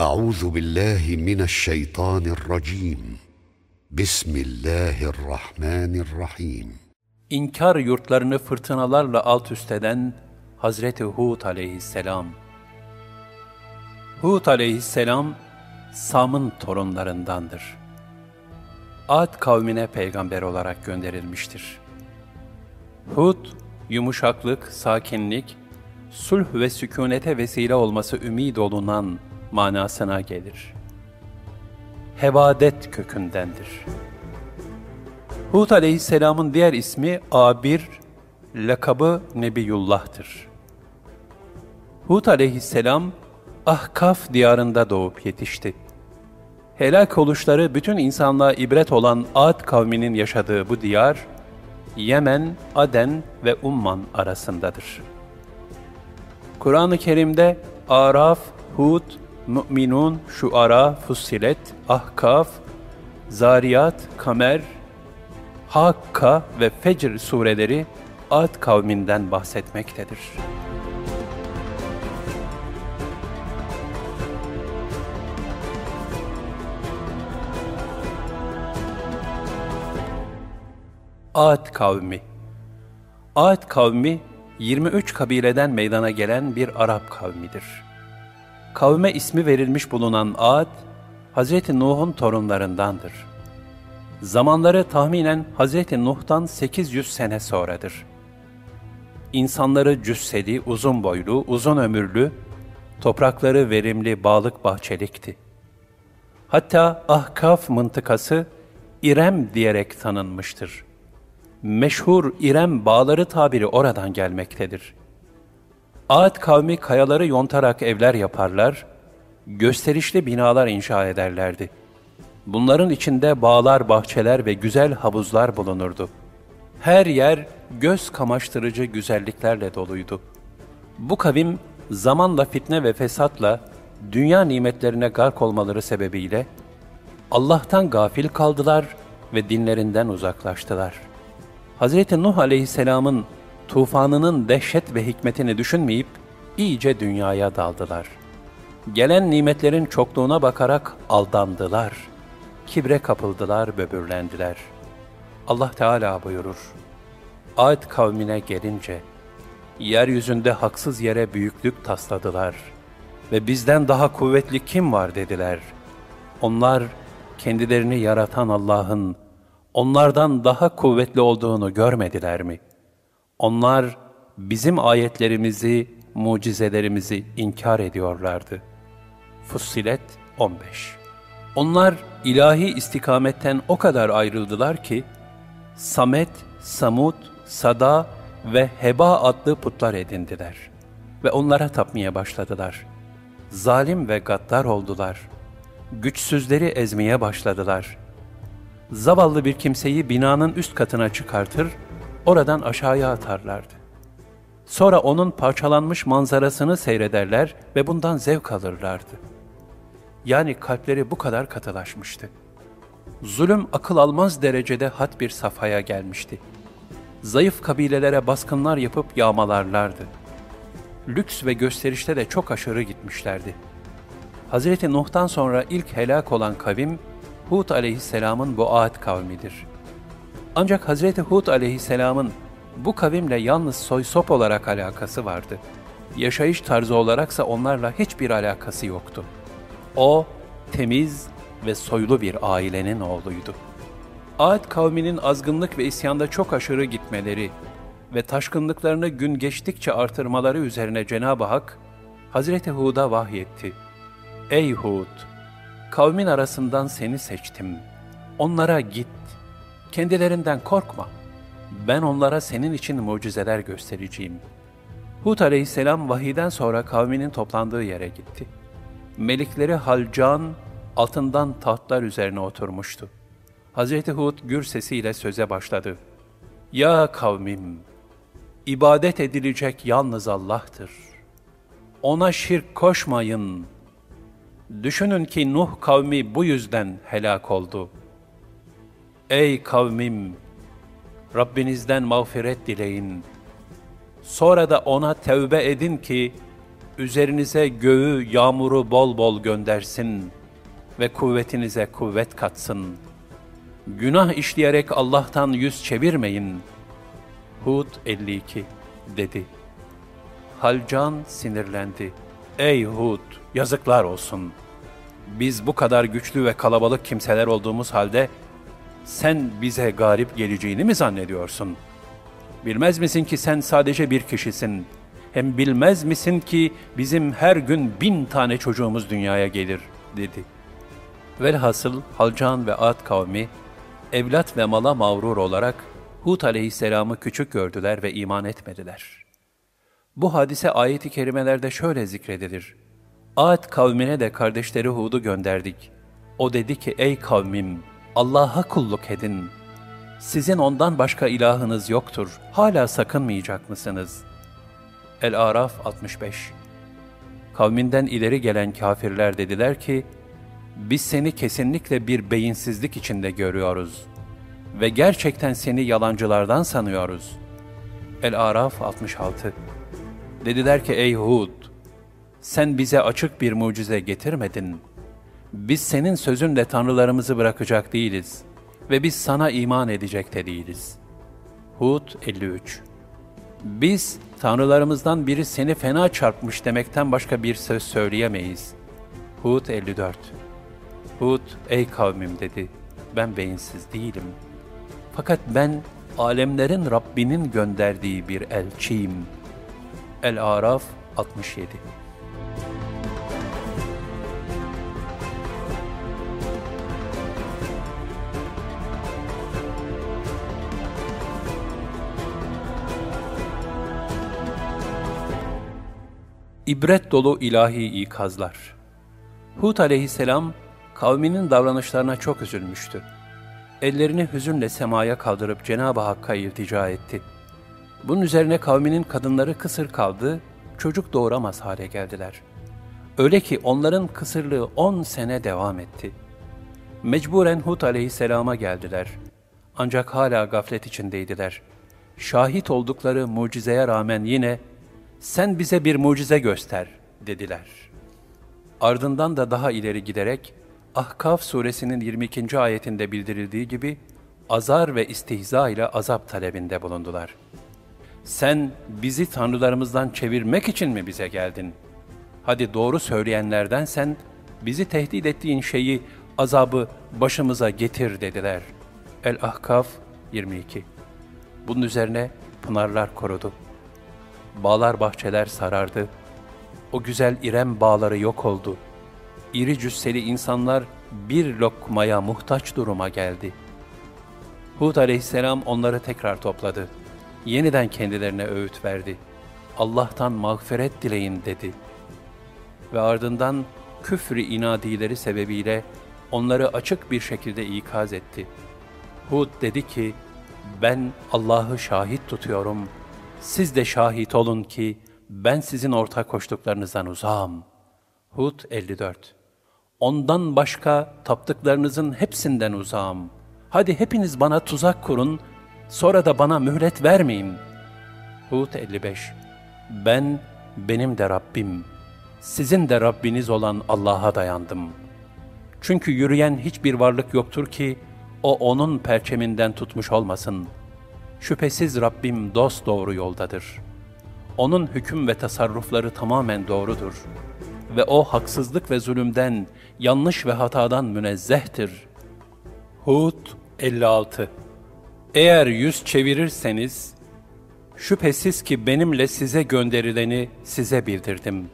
أعوذ بالله من الشيطان الرجيم بسم الله الرحمن الرحيم İnkar yurtlarını fırtınalarla alt üst eden Hazreti Hud aleyhisselam. Hud aleyhisselam, Sam'ın torunlarındandır. Ad kavmine peygamber olarak gönderilmiştir. Hud, yumuşaklık, sakinlik, sulh ve sükunete vesile olması ümid olunan manasına gelir. Hevadet kökündendir. Hud aleyhisselamın diğer ismi Abir, lakabı Nebiyullah'tır. Hud aleyhisselam, Ahkaf diyarında doğup yetişti. Helak oluşları bütün insanlığa ibret olan Ad kavminin yaşadığı bu diyar, Yemen, Aden ve Umman arasındadır. Kur'an-ı Kerim'de Araf, Hud, Mü'minun, Şuara, Fussilet, Ahkaf, Zariyat, Kamer, Hakka ve Fecr sureleri Ad kavminden bahsetmektedir. Ad kavmi Ad kavmi 23 kabileden meydana gelen bir Arap kavmidir. Kavme ismi verilmiş bulunan Ad, Hz. Nuh'un torunlarındandır. Zamanları tahminen Hz. Nuh'tan 800 sene sonradır. İnsanları cüsseli, uzun boylu, uzun ömürlü, toprakları verimli, bağlık bahçelikti. Hatta Ahkaf mıntıkası İrem diyerek tanınmıştır. Meşhur İrem bağları tabiri oradan gelmektedir. Ad kavmi kayaları yontarak evler yaparlar, gösterişli binalar inşa ederlerdi. Bunların içinde bağlar, bahçeler ve güzel havuzlar bulunurdu. Her yer göz kamaştırıcı güzelliklerle doluydu. Bu kavim zamanla fitne ve fesatla dünya nimetlerine gark olmaları sebebiyle Allah'tan gafil kaldılar ve dinlerinden uzaklaştılar. Hz. Nuh aleyhisselamın tufanının dehşet ve hikmetini düşünmeyip iyice dünyaya daldılar. Gelen nimetlerin çokluğuna bakarak aldandılar. Kibre kapıldılar, böbürlendiler. Allah Teala buyurur. Ad kavmine gelince, yeryüzünde haksız yere büyüklük tasladılar ve bizden daha kuvvetli kim var dediler. Onlar, kendilerini yaratan Allah'ın, onlardan daha kuvvetli olduğunu görmediler mi? Onlar, bizim ayetlerimizi, mucizelerimizi inkar ediyorlardı. Fussilet 15 Onlar ilahi istikametten o kadar ayrıldılar ki, Samet, Samut, Sada ve Heba adlı putlar edindiler ve onlara tapmaya başladılar. Zalim ve gaddar oldular. Güçsüzleri ezmeye başladılar. Zavallı bir kimseyi binanın üst katına çıkartır, oradan aşağıya atarlardı. Sonra onun parçalanmış manzarasını seyrederler ve bundan zevk alırlardı. Yani kalpleri bu kadar katılaşmıştı. Zulüm akıl almaz derecede had bir safhaya gelmişti. Zayıf kabilelere baskınlar yapıp yağmalarlardı. Lüks ve gösterişte de çok aşırı gitmişlerdi. Hz. Nuh'tan sonra ilk helak olan kavim, Hud aleyhisselamın bu Ad kavmidir. Ancak Hz. Hud aleyhisselamın bu kavimle yalnız soy sop olarak alakası vardı. Yaşayış tarzı olaraksa onlarla hiçbir alakası yoktu. O, temiz ve soylu bir ailenin oğluydu. Ad kavminin azgınlık ve isyanda çok aşırı gitmeleri ve taşkınlıklarını gün geçtikçe artırmaları üzerine Cenab-ı Hak, Hazreti Hud'a vahyetti. Ey Hud! Kavmin arasından seni seçtim. Onlara git. Kendilerinden korkma. Ben onlara senin için mucizeler göstereceğim. Hud aleyhisselam vahiden sonra kavminin toplandığı yere gitti. Melikleri Halcan, altından tahtlar üzerine oturmuştu. Hazreti Hud gür sesiyle söze başladı. Ya kavmim! ibadet edilecek yalnız Allah'tır. Ona şirk koşmayın. Düşünün ki Nuh kavmi bu yüzden helak oldu. Ey kavmim! Rabbinizden mağfiret dileyin. Sonra da ona tevbe edin ki üzerinize göğü, yağmuru bol bol göndersin ve kuvvetinize kuvvet katsın. Günah işleyerek Allah'tan yüz çevirmeyin. Hud 52 dedi. Halcan sinirlendi. Ey Hud, yazıklar olsun. Biz bu kadar güçlü ve kalabalık kimseler olduğumuz halde sen bize garip geleceğini mi zannediyorsun? Bilmez misin ki sen sadece bir kişisin. Hem bilmez misin ki bizim her gün bin tane çocuğumuz dünyaya gelir, dedi. Velhasıl Halcan ve Ad kavmi, evlat ve mala mağrur olarak Hud aleyhisselamı küçük gördüler ve iman etmediler. Bu hadise ayet-i kerimelerde şöyle zikredilir. Ad kavmine de kardeşleri Hud'u gönderdik. O dedi ki, ey kavmim, Allah'a kulluk edin. Sizin ondan başka ilahınız yoktur. Hala sakınmayacak mısınız? El-Araf 65 Kavminden ileri gelen kafirler dediler ki, biz seni kesinlikle bir beyinsizlik içinde görüyoruz ve gerçekten seni yalancılardan sanıyoruz. El-Araf 66 Dediler ki ey Hud, sen bize açık bir mucize getirmedin. Biz senin sözünle tanrılarımızı bırakacak değiliz ve biz sana iman edecek de değiliz. Hud 53 Biz tanrılarımızdan biri seni fena çarpmış demekten başka bir söz söyleyemeyiz. Hud 54 Hud, ey kavmim dedi, ben beyinsiz değilim. Fakat ben alemlerin Rabbinin gönderdiği bir elçiyim. El-Araf 67 İbret dolu ilahi ikazlar. Hud aleyhisselam kavminin davranışlarına çok üzülmüştü. Ellerini hüzünle semaya kaldırıp Cenab-ı Hakk'a iltica etti. Bunun üzerine kavminin kadınları kısır kaldı, çocuk doğuramaz hale geldiler. Öyle ki onların kısırlığı on sene devam etti. Mecburen Hud aleyhisselama geldiler. Ancak hala gaflet içindeydiler. Şahit oldukları mucizeye rağmen yine sen bize bir mucize göster dediler. Ardından da daha ileri giderek Ahkaf suresinin 22. ayetinde bildirildiği gibi azar ve istihza ile azap talebinde bulundular. Sen bizi tanrılarımızdan çevirmek için mi bize geldin? Hadi doğru söyleyenlerden sen bizi tehdit ettiğin şeyi, azabı başımıza getir dediler. El-Ahkaf 22 Bunun üzerine pınarlar korudu. Bağlar bahçeler sarardı. O güzel İrem bağları yok oldu. İri cüsseli insanlar bir lokmaya muhtaç duruma geldi. Hud aleyhisselam onları tekrar topladı. Yeniden kendilerine öğüt verdi. Allah'tan mağfiret dileyin dedi. Ve ardından küfrü inadileri sebebiyle onları açık bir şekilde ikaz etti. Hud dedi ki, ben Allah'ı şahit tutuyorum.'' Siz de şahit olun ki ben sizin ortak koştuklarınızdan uzağım. Hud 54 Ondan başka taptıklarınızın hepsinden uzağım. Hadi hepiniz bana tuzak kurun, sonra da bana mühlet vermeyin. Hud 55 Ben, benim de Rabbim, sizin de Rabbiniz olan Allah'a dayandım. Çünkü yürüyen hiçbir varlık yoktur ki, o onun perçeminden tutmuş olmasın.'' Şüphesiz Rabbim dost doğru yoldadır. Onun hüküm ve tasarrufları tamamen doğrudur. Ve o haksızlık ve zulümden, yanlış ve hatadan münezzehtir. Hud 56 Eğer yüz çevirirseniz, şüphesiz ki benimle size gönderileni size bildirdim.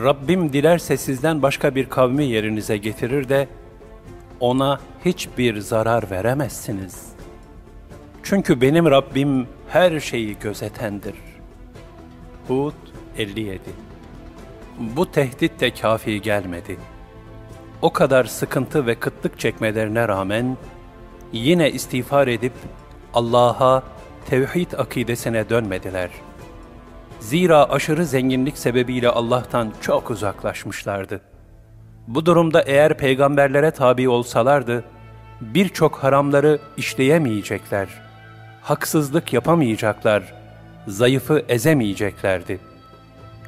Rabbim dilerse sizden başka bir kavmi yerinize getirir de, ona hiçbir zarar veremezsiniz.'' Çünkü benim Rabbim her şeyi gözetendir. Hud 57 Bu tehdit de kafi gelmedi. O kadar sıkıntı ve kıtlık çekmelerine rağmen yine istiğfar edip Allah'a tevhid akidesine dönmediler. Zira aşırı zenginlik sebebiyle Allah'tan çok uzaklaşmışlardı. Bu durumda eğer peygamberlere tabi olsalardı, birçok haramları işleyemeyecekler.'' Haksızlık yapamayacaklar, zayıfı ezemeyeceklerdi.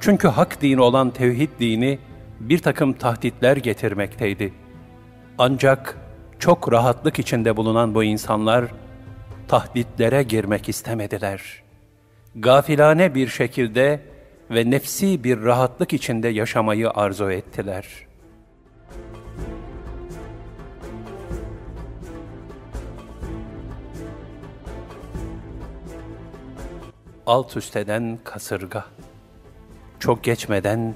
Çünkü hak dini olan tevhid dini bir takım tahditler getirmekteydi. Ancak çok rahatlık içinde bulunan bu insanlar tahditlere girmek istemediler. Gafilane bir şekilde ve nefsi bir rahatlık içinde yaşamayı arzu ettiler.'' Alt üsteden kasırga. Çok geçmeden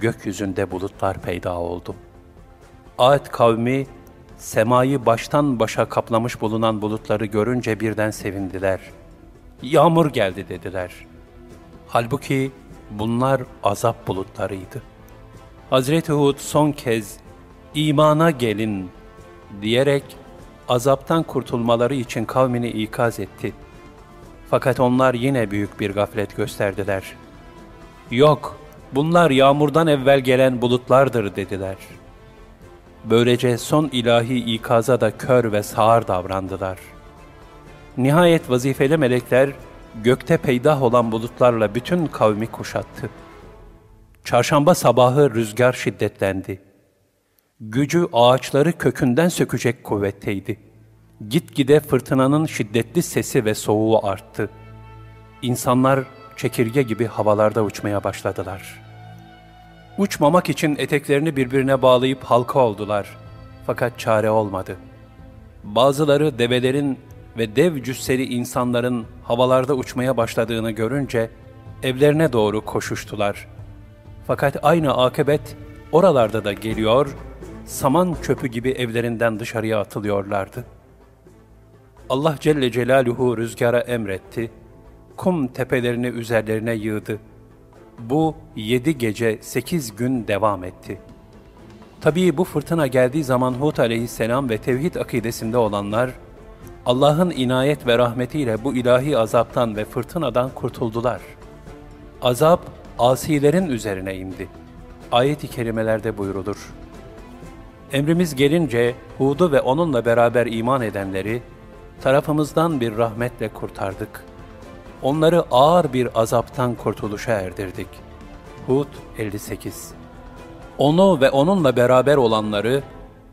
gökyüzünde bulutlar peyda oldu. Ad kavmi semayı baştan başa kaplamış bulunan bulutları görünce birden sevindiler. Yağmur geldi dediler. Halbuki bunlar azap bulutlarıydı. Hazreti Hud son kez imana gelin diyerek azaptan kurtulmaları için kavmini ikaz etti. Fakat onlar yine büyük bir gaflet gösterdiler. Yok, bunlar yağmurdan evvel gelen bulutlardır dediler. Böylece son ilahi ikaza da kör ve sağır davrandılar. Nihayet vazifeli melekler gökte peydah olan bulutlarla bütün kavmi kuşattı. Çarşamba sabahı rüzgar şiddetlendi. Gücü ağaçları kökünden sökecek kuvvetteydi.'' Gitgide fırtınanın şiddetli sesi ve soğuğu arttı. İnsanlar çekirge gibi havalarda uçmaya başladılar. Uçmamak için eteklerini birbirine bağlayıp halka oldular. Fakat çare olmadı. Bazıları develerin ve dev cüsseli insanların havalarda uçmaya başladığını görünce evlerine doğru koşuştular. Fakat aynı akıbet oralarda da geliyor, saman çöpü gibi evlerinden dışarıya atılıyorlardı.'' Allah Celle Celaluhu rüzgara emretti, kum tepelerini üzerlerine yığdı. Bu yedi gece sekiz gün devam etti. Tabii bu fırtına geldiği zaman Hud aleyhisselam ve tevhid akidesinde olanlar, Allah'ın inayet ve rahmetiyle bu ilahi azaptan ve fırtınadan kurtuldular. Azap, asilerin üzerine indi. Ayet-i kerimelerde buyrulur. Emrimiz gelince Hud'u ve onunla beraber iman edenleri, tarafımızdan bir rahmetle kurtardık. Onları ağır bir azaptan kurtuluşa erdirdik. Hud 58 Onu ve onunla beraber olanları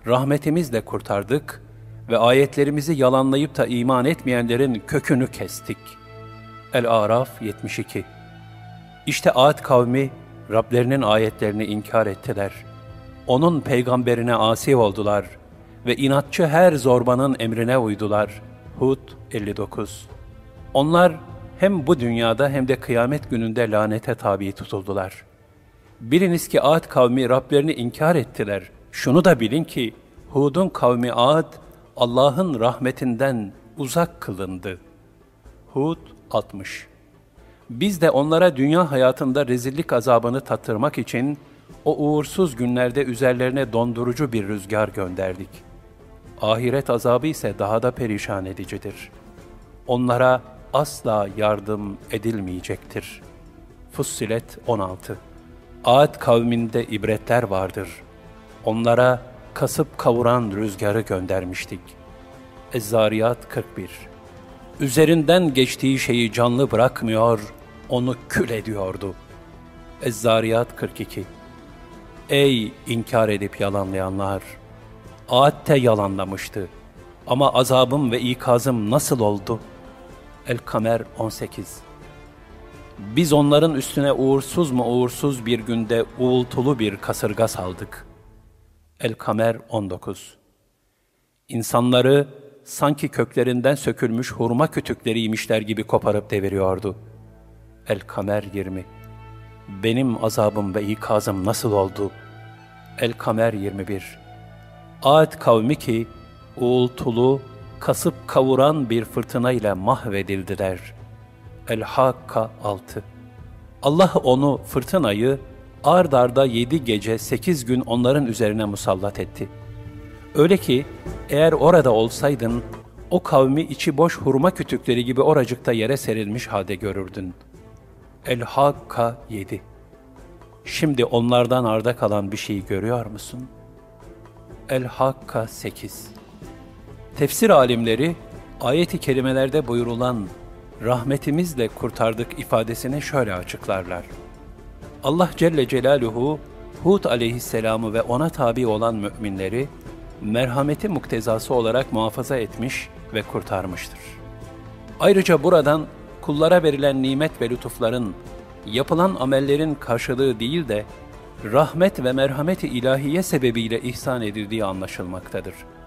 rahmetimizle kurtardık ve ayetlerimizi yalanlayıp da iman etmeyenlerin kökünü kestik. El-Araf 72 İşte Ad kavmi Rablerinin ayetlerini inkar ettiler. Onun peygamberine asi oldular ve inatçı her zorbanın emrine uydular.'' Hud 59 Onlar hem bu dünyada hem de kıyamet gününde lanete tabi tutuldular. Biliniz ki Ad kavmi Rablerini inkar ettiler. Şunu da bilin ki Hud'un kavmi Ad Allah'ın rahmetinden uzak kılındı. Hud 60 Biz de onlara dünya hayatında rezillik azabını tattırmak için o uğursuz günlerde üzerlerine dondurucu bir rüzgar gönderdik.'' Ahiret azabı ise daha da perişan edicidir. Onlara asla yardım edilmeyecektir. Fussilet 16 Ad kavminde ibretler vardır. Onlara kasıp kavuran rüzgarı göndermiştik. Ezzariyat 41 Üzerinden geçtiği şeyi canlı bırakmıyor, onu kül ediyordu. Ezzariyat 42 Ey inkar edip yalanlayanlar! Aad'te yalanlamıştı. Ama azabım ve ikazım nasıl oldu? El-Kamer 18 Biz onların üstüne uğursuz mu uğursuz bir günde uğultulu bir kasırga saldık. El-Kamer 19 İnsanları sanki köklerinden sökülmüş hurma kütükleriymişler gibi koparıp deviriyordu. El-Kamer 20 Benim azabım ve ikazım nasıl oldu? El-Kamer 21 Ad kavmi ki uğultulu, kasıp kavuran bir fırtına ile mahvedildiler. El-Hakka 6 Allah onu, fırtınayı, ard arda yedi gece sekiz gün onların üzerine musallat etti. Öyle ki eğer orada olsaydın, o kavmi içi boş hurma kütükleri gibi oracıkta yere serilmiş halde görürdün. El-Hakka 7 Şimdi onlardan arda kalan bir şey görüyor musun?'' El-Hakka 8 Tefsir alimleri, ayet-i kerimelerde buyurulan rahmetimizle kurtardık ifadesini şöyle açıklarlar. Allah Celle Celaluhu Hud aleyhisselamı ve ona tabi olan müminleri merhameti muktezası olarak muhafaza etmiş ve kurtarmıştır. Ayrıca buradan kullara verilen nimet ve lütufların, yapılan amellerin karşılığı değil de rahmet ve merhameti ilahiye sebebiyle ihsan edildiği anlaşılmaktadır.''